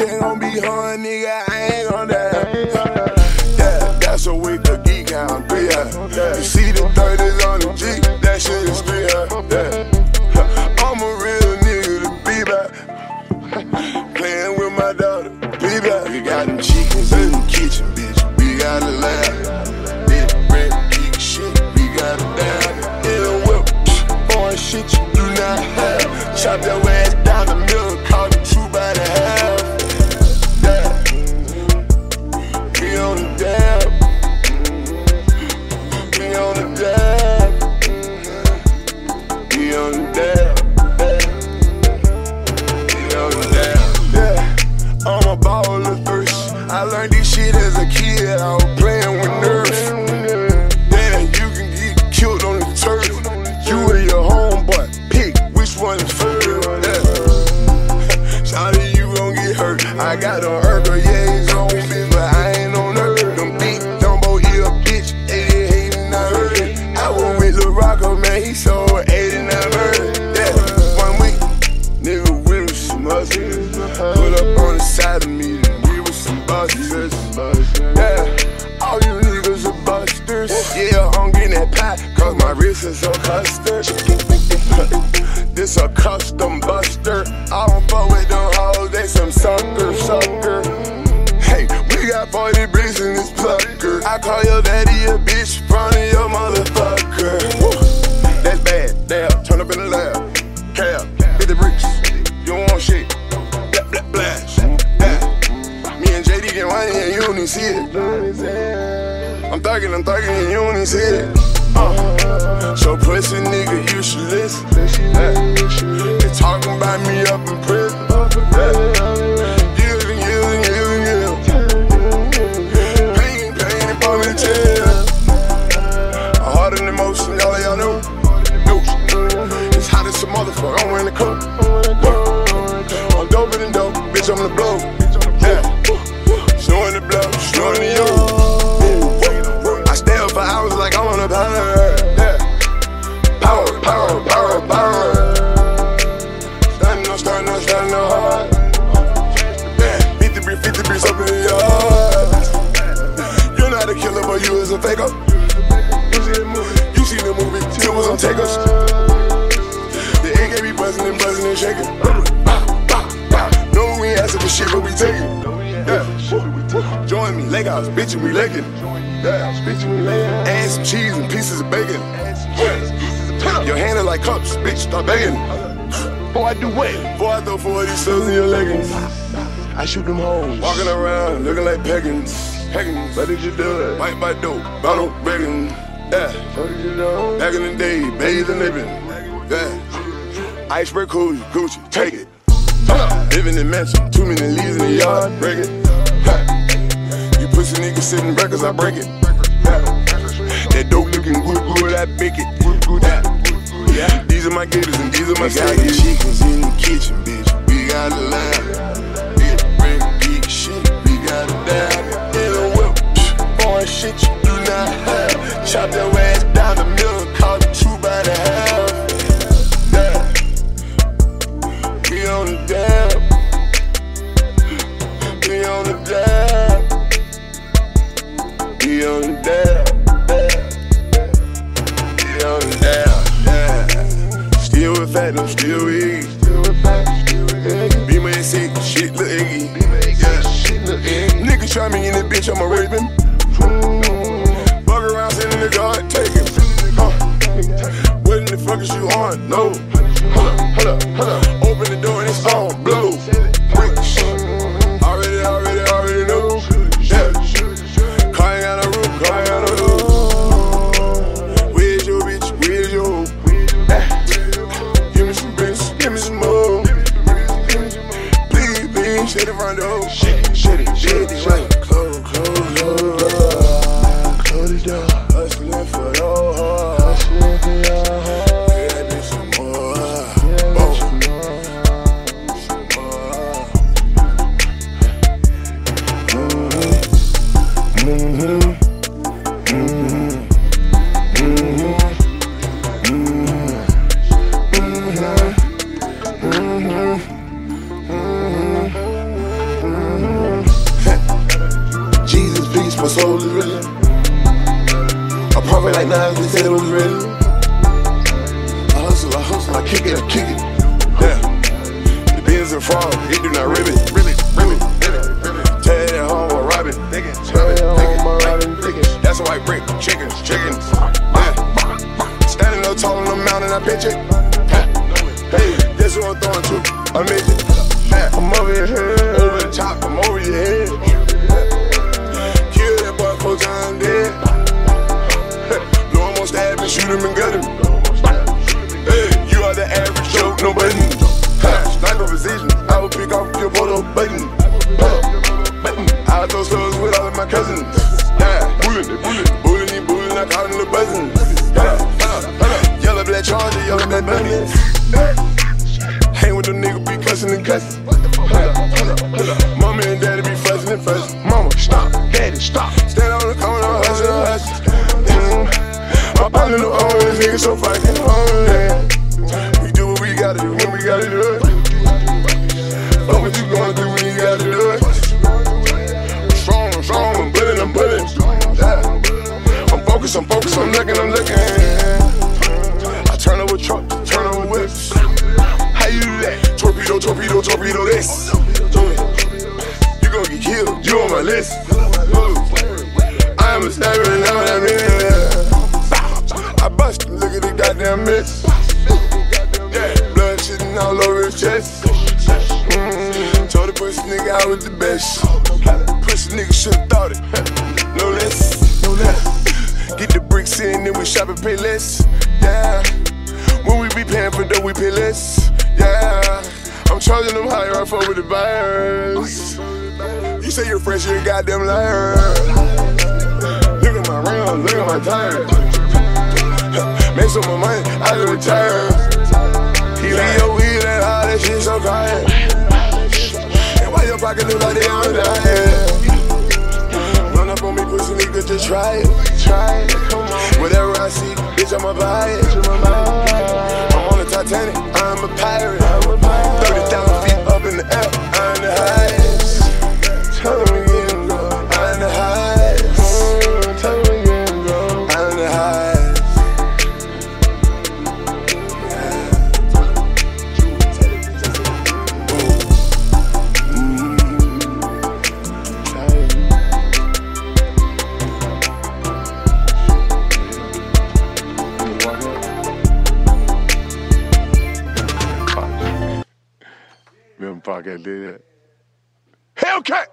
ain't gon' be hard, nigga, on Urkel, yeah, he's on me, but I ain't on earth. Them big Dumbo ear bitch, 88 hating, I heard. I went with Lil Rocco, oh, man, he sold 89 birds. Yeah, one week, nigga, we was some hustlers. Put up on the side of me, then we was some busters. Yeah, all you niggas are busters. Yeah, I'm getting that pie, cause my wrist is so custard. This a custom buster. I don't fuck with them hoes, they some sucker, sucker. Hey, we got 40 bricks in this plucker. I call your daddy a bitch, front your motherfucker. Woo. That's bad, damn, turn up in the lab. Cab, hit the bricks. You don't want shit. Blah, blah, blast. Yeah. Me and JD get money and you don't even see it. I'm thugging, I'm thugging and you don't even see it. Uh, so pussy nigga, you should listen. Yeah. They talking about me up in prison. Yeah. A heart in emotion, all of y'all know. It's hot as a motherfucker, I'm wearing the coat. I'm doper than dope, bitch, I'm the blow. Be buzzing and buzzing and shaking. No, we ain't asking for shit, but we take it. Yeah. Join me, leg outs, bitchin', we leggin'. Yeah. Add some cheese and pieces of bacon. Your hand is like cups, bitch, stop begging. Boy, I do what? Boy, I throw 40 subs in your leggings. I shoot them hoes. Walking around, looking like peggins. Peggins, what did you do? White by dope, bottle begging. Yeah. What did you do? Back in the day, bathing living. Yeah. Iceberg cool, Gucci, take it. Living in mansion, too many leaves in the yard, break it. You pussy niggas sitting records, I break it. Ha. That dope looking good, good, I bake it. Good, good, yeah. yeah. These are my gators and these are my got chickens in the kitchen, bitch. We got a lamb. Big red geek shit, we got a dab. In a whip, foreign shit you do not have. Chop bitch, I'm a raping. said it was ready. I hustle, I hustle, I kick it, I kick it. Yeah. The Benz and farm, it do not ribbon. Ribbon, ribbon, ribbon. Tag that home, I'm robbing. That's why I break chickens, chickens. Yeah. Standing up tall on the mountain, I pitch it. Hey, this one I'm throwing to. I miss it. I'm over your head. Over the top, I'm over your head. Kill that boy, cause I'm dead shoot him, and gut him. Hey, you are the average joke, no button. Sniper position, I will pick off your photo button. Button. I throw slugs with all of my cousins. Yeah, bullet, bullet, bullet, bullet, I call them the buzzing. Yellow black charger, yellow black bunny. Hang with them niggas, be cussing and cussing. Mama and daddy be fussing and fussing. Mama, stop. Daddy, stop. Partner no own this nigga so fucking hungry. We do what we gotta do when we gotta do it. Fuck what you gonna do when you gotta do it. I'm strong, strong, I'm bullet, I'm bullet. Yeah. I'm focused, I'm focused, I'm looking, I'm looking. I turn over truck, turn over whips. How you do that? Torpedo, torpedo, torpedo this. You gon' get killed, you on my list. I am a sniper and know what I mean. I bust him, look at the goddamn mess. Blood shitting all over his chest. Mm, told the pussy nigga I was the best. Pussy nigga should've thought it. No less, no less. Get the bricks in, then we shop and pay less. Yeah. When we be paying for dough, we pay less. Yeah. I'm charging them higher off over the buyers. You say you're fresh, you're a goddamn liar. Look at my rims, look at my tires. Make some more money, I just retire. He leave your weed and all that shit so quiet. And why your pocket look like they on diet? Run up on me, pussy nigga, just try it. Try it. Whatever I see, bitch, I'ma buy it. I'm on the Titanic, I'm a pirate. 30,000 feet up in the air, I'm the highest. Podcast did that? Hellcat!